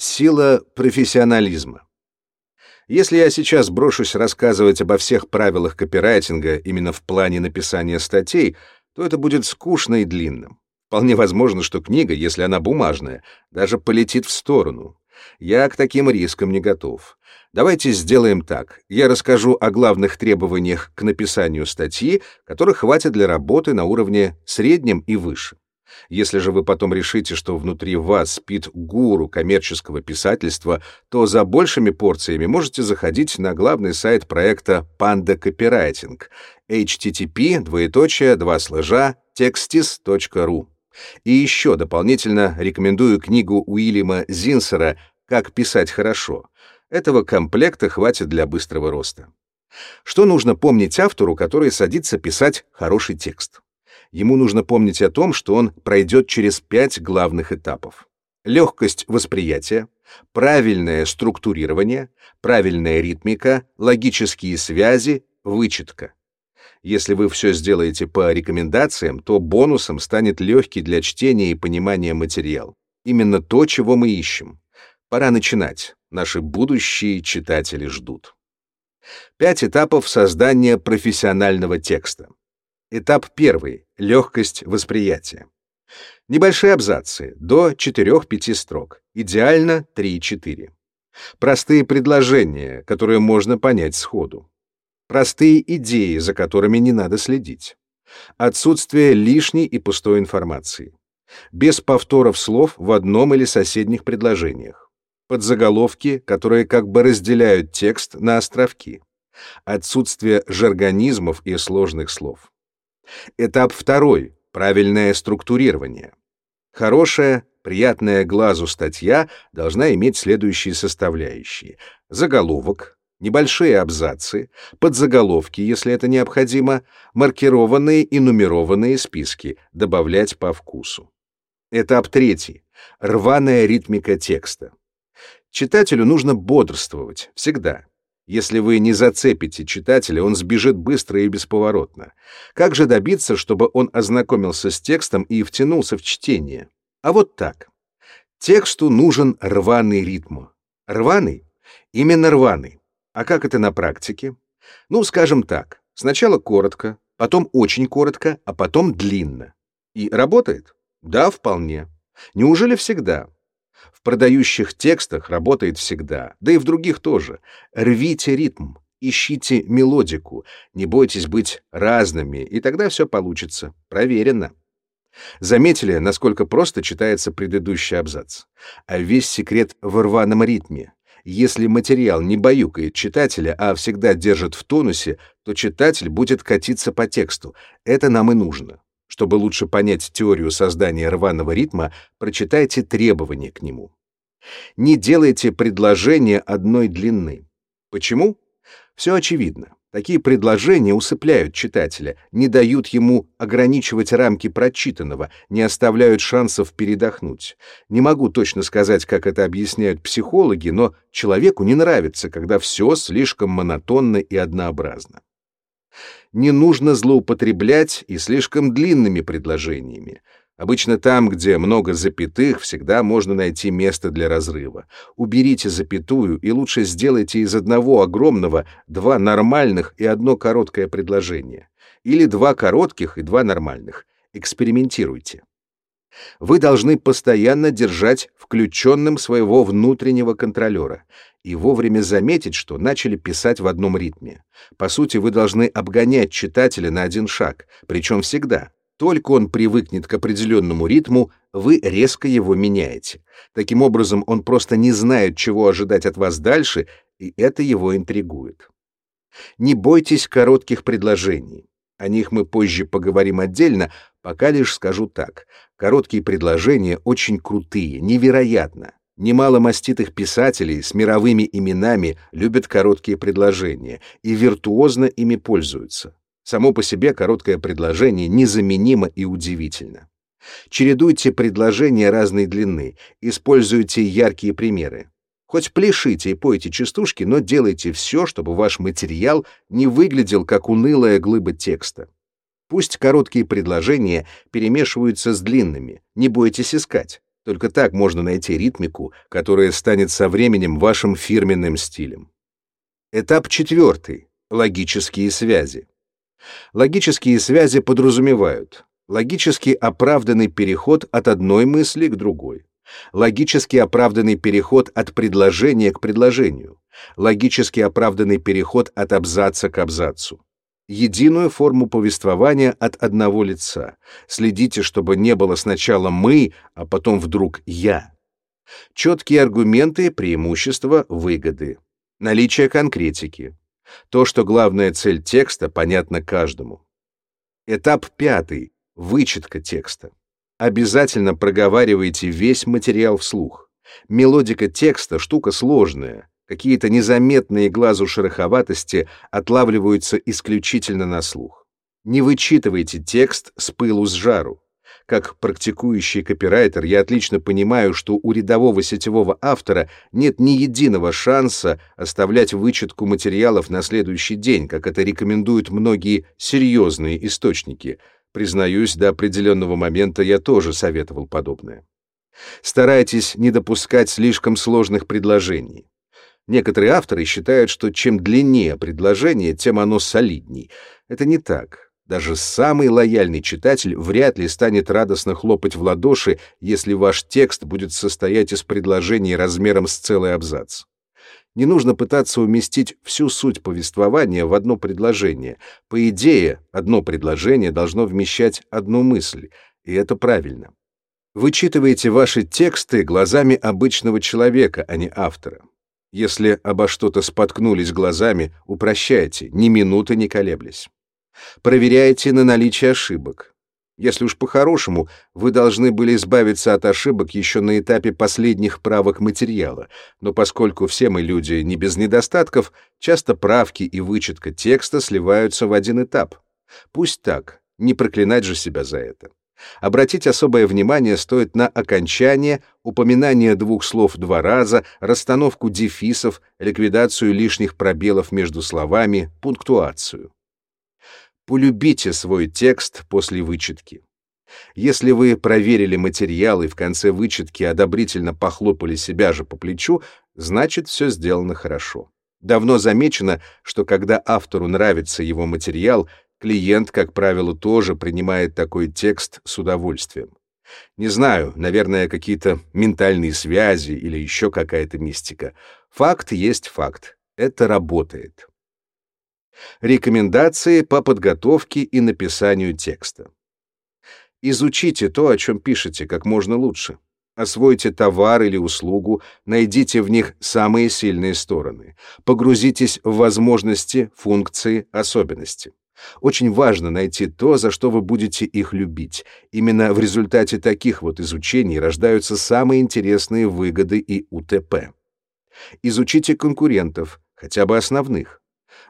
Сила профессионализма. Если я сейчас брошусь рассказывать обо всех правилах копирайтинга именно в плане написания статей, то это будет скучно и длинным. Вполне возможно, что книга, если она бумажная, даже полетит в сторону. Я к таким рискам не готов. Давайте сделаем так. Я расскажу о главных требованиях к написанию статьи, которых хватит для работы на уровне среднем и выше. Если же вы потом решите, что внутри вас спит гуру коммерческого писательства, то за большими порциями можете заходить на главный сайт проекта Panda Copywriting http двоеточие два сложа textis.ru. И еще дополнительно рекомендую книгу Уильяма Зинсера «Как писать хорошо». Этого комплекта хватит для быстрого роста. Что нужно помнить автору, который садится писать хороший текст? Ему нужно помнить о том, что он пройдет через пять главных этапов. Легкость восприятия, правильное структурирование, правильная ритмика, логические связи, вычетка. Если вы все сделаете по рекомендациям, то бонусом станет легкий для чтения и понимания материал. Именно то, чего мы ищем. Пора начинать. Наши будущие читатели ждут. Пять этапов создания профессионального текста. Этап первый — легкость восприятия. Небольшие абзацы, до 4-5 строк, идеально 3-4. Простые предложения, которые можно понять сходу. Простые идеи, за которыми не надо следить. Отсутствие лишней и пустой информации. Без повторов слов в одном или соседних предложениях. Подзаголовки, которые как бы разделяют текст на островки. Отсутствие жаргонизмов и сложных слов. Этап второй — правильное структурирование. Хорошая, приятная глазу статья должна иметь следующие составляющие. Заголовок, небольшие абзацы, подзаголовки, если это необходимо, маркированные и нумерованные списки, добавлять по вкусу. Этап третий — рваная ритмика текста. Читателю нужно бодрствовать, всегда. Если вы не зацепите читателя, он сбежит быстро и бесповоротно. Как же добиться, чтобы он ознакомился с текстом и втянулся в чтение? А вот так. Тексту нужен рваный ритм. Рваный? Именно рваный. А как это на практике? Ну, скажем так. Сначала коротко, потом очень коротко, а потом длинно. И работает? Да, вполне. Неужели всегда? В продающих текстах работает всегда, да и в других тоже. Рвите ритм, ищите мелодику, не бойтесь быть разными, и тогда все получится. Проверено. Заметили, насколько просто читается предыдущий абзац? А весь секрет в рваном ритме. Если материал не баюкает читателя, а всегда держит в тонусе, то читатель будет катиться по тексту. Это нам и нужно. Чтобы лучше понять теорию создания рваного ритма, прочитайте требования к нему. Не делайте предложения одной длины. Почему? Все очевидно. Такие предложения усыпляют читателя, не дают ему ограничивать рамки прочитанного, не оставляют шансов передохнуть. Не могу точно сказать, как это объясняют психологи, но человеку не нравится, когда все слишком монотонно и однообразно не нужно злоупотреблять и слишком длинными предложениями. Обычно там, где много запятых, всегда можно найти место для разрыва. Уберите запятую и лучше сделайте из одного огромного два нормальных и одно короткое предложение. Или два коротких и два нормальных. Экспериментируйте. Вы должны постоянно держать включенным своего внутреннего контролера и вовремя заметить, что начали писать в одном ритме. По сути, вы должны обгонять читателя на один шаг, причем всегда. Только он привыкнет к определенному ритму, вы резко его меняете. Таким образом, он просто не знает, чего ожидать от вас дальше, и это его интригует. Не бойтесь коротких предложений. О них мы позже поговорим отдельно, пока лишь скажу так. Короткие предложения очень крутые, невероятно. Немало маститых писателей с мировыми именами любят короткие предложения и виртуозно ими пользуются. Само по себе короткое предложение незаменимо и удивительно. Чередуйте предложения разной длины, используйте яркие примеры. Хоть пляшите и пойте частушки, но делайте все, чтобы ваш материал не выглядел как унылая глыба текста. Пусть короткие предложения перемешиваются с длинными, не бойтесь искать. Только так можно найти ритмику, которая станет со временем вашим фирменным стилем. Этап четвертый. Логические связи. Логические связи подразумевают логически оправданный переход от одной мысли к другой, логически оправданный переход от предложения к предложению, логически оправданный переход от абзаца к абзацу, единую форму повествования от одного лица. Следите, чтобы не было сначала «мы», а потом вдруг «я». Четкие аргументы, преимущества, выгоды. Наличие конкретики. То, что главная цель текста, понятно каждому. Этап пятый. Вычетка текста. Обязательно проговаривайте весь материал вслух. Мелодика текста — штука сложная. Какие-то незаметные глазу шероховатости отлавливаются исключительно на слух. Не вычитывайте текст с пылу с жару. Как практикующий копирайтер я отлично понимаю, что у рядового сетевого автора нет ни единого шанса оставлять вычетку материалов на следующий день, как это рекомендуют многие серьезные источники. Признаюсь, до определенного момента я тоже советовал подобное. Старайтесь не допускать слишком сложных предложений. Некоторые авторы считают, что чем длиннее предложение, тем оно солидней. Это не так. Даже самый лояльный читатель вряд ли станет радостно хлопать в ладоши, если ваш текст будет состоять из предложений размером с целый абзац. Не нужно пытаться уместить всю суть повествования в одно предложение. По идее, одно предложение должно вмещать одну мысль, и это правильно. Вычитывайте ваши тексты глазами обычного человека, а не автора. Если обо что-то споткнулись глазами, упрощайте, ни минуты не колеблясь. Проверяйте на наличие ошибок. Если уж по-хорошему, вы должны были избавиться от ошибок еще на этапе последних правок материала, но поскольку все мы люди не без недостатков, часто правки и вычетка текста сливаются в один этап. Пусть так, не проклинать же себя за это. Обратить особое внимание стоит на окончание, упоминание двух слов два раза, расстановку дефисов, ликвидацию лишних пробелов между словами, пунктуацию. Полюбите свой текст после вычетки. Если вы проверили материал и в конце вычетки одобрительно похлопали себя же по плечу, значит, все сделано хорошо. Давно замечено, что когда автору нравится его материал, Клиент, как правило, тоже принимает такой текст с удовольствием. Не знаю, наверное, какие-то ментальные связи или еще какая-то мистика. Факт есть факт. Это работает. Рекомендации по подготовке и написанию текста. Изучите то, о чем пишете, как можно лучше. Освойте товар или услугу, найдите в них самые сильные стороны. Погрузитесь в возможности, функции, особенности. Очень важно найти то, за что вы будете их любить. Именно в результате таких вот изучений рождаются самые интересные выгоды и УТП. Изучите конкурентов, хотя бы основных.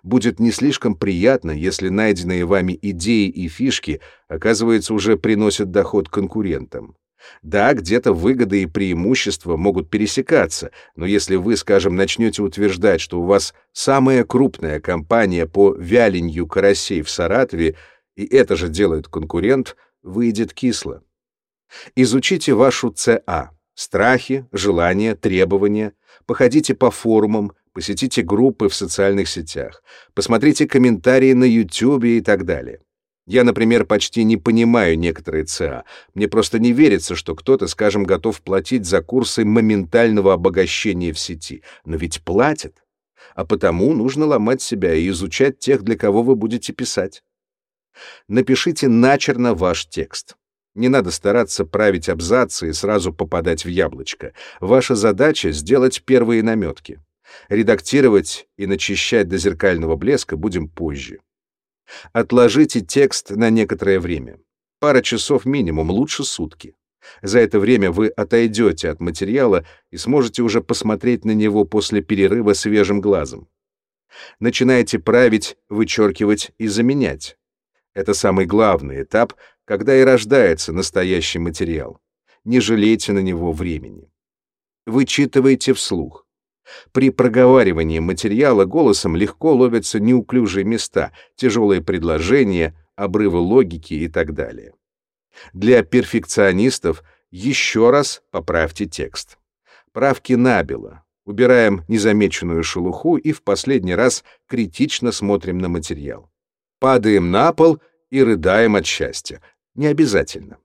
Будет не слишком приятно, если найденные вами идеи и фишки, оказывается, уже приносят доход конкурентам. Да, где-то выгоды и преимущества могут пересекаться, но если вы, скажем, начнете утверждать, что у вас самая крупная компания по вяленью карасей в Саратове, и это же делает конкурент, выйдет кисло. Изучите вашу ЦА, страхи, желания, требования, походите по форумам, посетите группы в социальных сетях, посмотрите комментарии на YouTube и так далее. Я, например, почти не понимаю некоторые ЦА. Мне просто не верится, что кто-то, скажем, готов платить за курсы моментального обогащения в сети. Но ведь платят. А потому нужно ломать себя и изучать тех, для кого вы будете писать. Напишите начерно ваш текст. Не надо стараться править абзацы и сразу попадать в яблочко. Ваша задача — сделать первые наметки. Редактировать и начищать до зеркального блеска будем позже. Отложите текст на некоторое время. Пара часов минимум, лучше сутки. За это время вы отойдете от материала и сможете уже посмотреть на него после перерыва свежим глазом. Начинайте править, вычеркивать и заменять. Это самый главный этап, когда и рождается настоящий материал. Не жалейте на него времени. Вычитывайте вслух. При проговаривании материала голосом легко ловятся неуклюжие места, тяжелые предложения, обрывы логики и так далее. Для перфекционистов еще раз поправьте текст. Правки набело. Убираем незамеченную шелуху и в последний раз критично смотрим на материал. Падаем на пол и рыдаем от счастья. Не обязательно.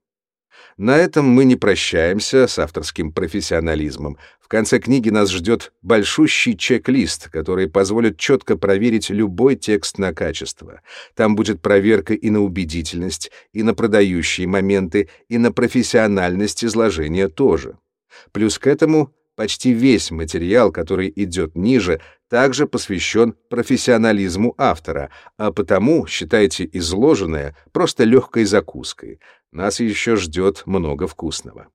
На этом мы не прощаемся с авторским профессионализмом. В конце книги нас ждет большущий чек-лист, который позволит четко проверить любой текст на качество. Там будет проверка и на убедительность, и на продающие моменты, и на профессиональность изложения тоже. Плюс к этому почти весь материал, который идет ниже, также посвящен профессионализму автора, а потому считайте изложенное просто легкой закуской. Нас еще ждет много вкусного.